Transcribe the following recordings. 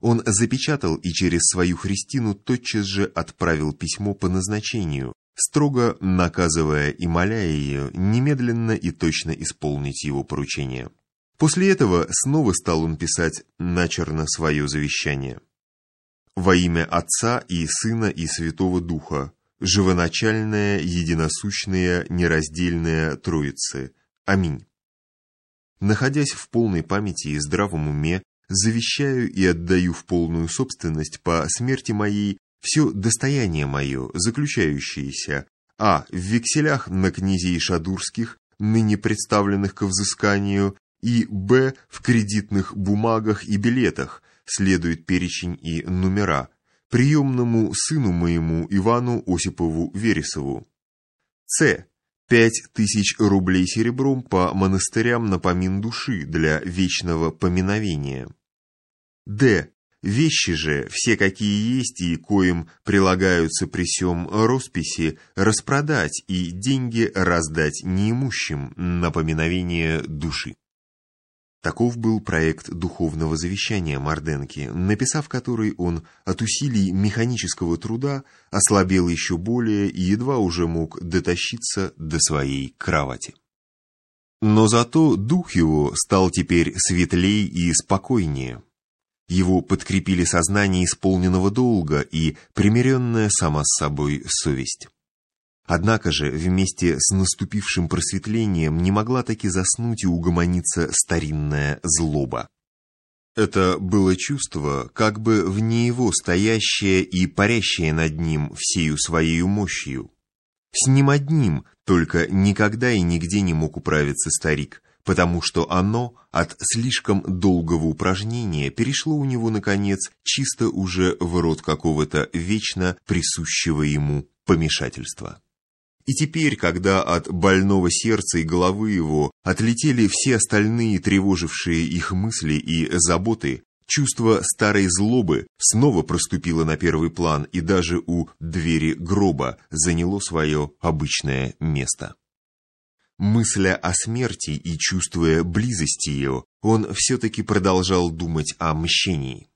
Он запечатал и через свою Христину тотчас же отправил письмо по назначению, строго наказывая и моляя ее немедленно и точно исполнить его поручение. После этого снова стал он писать начерно свое завещание. «Во имя Отца и Сына и Святого Духа, живоначальная, единосущная, нераздельная Троицы. Аминь. Находясь в полной памяти и здравом уме, завещаю и отдаю в полную собственность по смерти моей все достояние мое, заключающееся а. в векселях на князей Шадурских, ныне представленных ко взысканию, и б. в кредитных бумагах и билетах, следует перечень и номера, приемному сыну моему Ивану Осипову Вересову. С. Пять тысяч рублей серебром по монастырям на помин души для вечного поминовения. Д. Вещи же, все какие есть и коим прилагаются при сём росписи, распродать и деньги раздать неимущим на поминовение души. Таков был проект духовного завещания Марденки, написав который он от усилий механического труда ослабел еще более и едва уже мог дотащиться до своей кровати. Но зато дух его стал теперь светлей и спокойнее. Его подкрепили сознание исполненного долга и примиренная сама с собой совесть. Однако же вместе с наступившим просветлением не могла таки заснуть и угомониться старинная злоба. Это было чувство, как бы вне его стоящее и парящее над ним всею своей мощью. С ним одним только никогда и нигде не мог управиться старик, потому что оно от слишком долгого упражнения перешло у него, наконец, чисто уже в рот какого-то вечно присущего ему помешательства. И теперь, когда от больного сердца и головы его отлетели все остальные тревожившие их мысли и заботы, чувство старой злобы снова проступило на первый план и даже у двери гроба заняло свое обычное место. Мысля о смерти и чувствуя близость ее, он все-таки продолжал думать о мщении.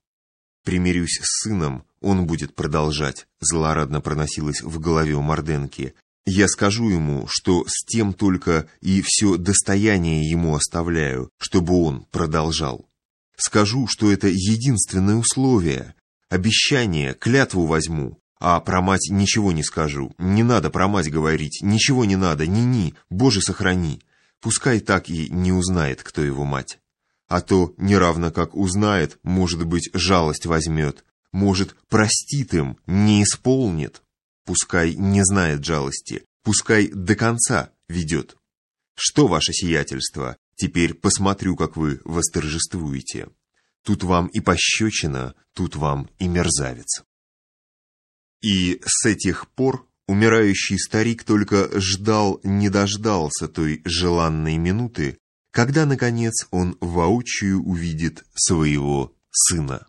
«Примирюсь с сыном, он будет продолжать», злорадно проносилось в голове у Морденки, я скажу ему, что с тем только и все достояние ему оставляю, чтобы он продолжал. Скажу, что это единственное условие. Обещание, клятву возьму, а про мать ничего не скажу. Не надо про мать говорить, ничего не надо, ни-ни, Боже сохрани. Пускай так и не узнает, кто его мать. А то, неравно как узнает, может быть, жалость возьмет, может, простит им, не исполнит. Пускай не знает жалости, пускай до конца ведет. Что ваше сиятельство? Теперь посмотрю, как вы восторжествуете. Тут вам и пощечина, тут вам и мерзавец. И с этих пор умирающий старик только ждал, не дождался той желанной минуты, когда, наконец, он воочию увидит своего сына.